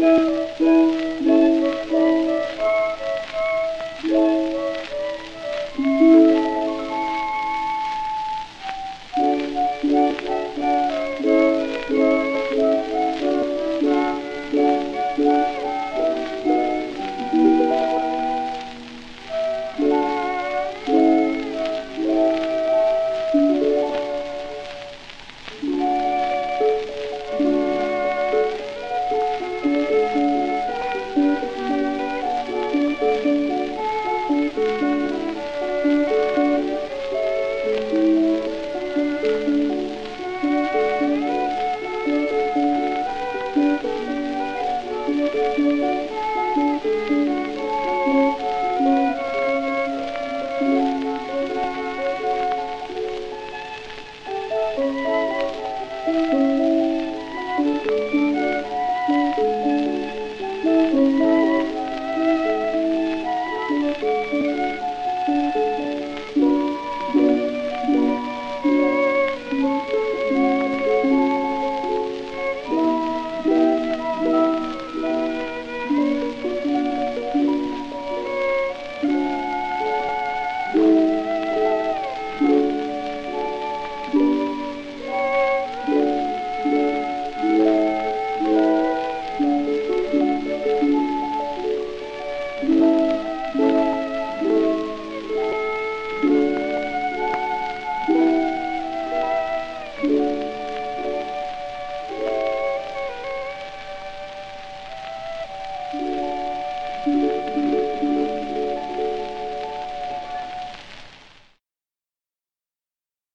Yeah.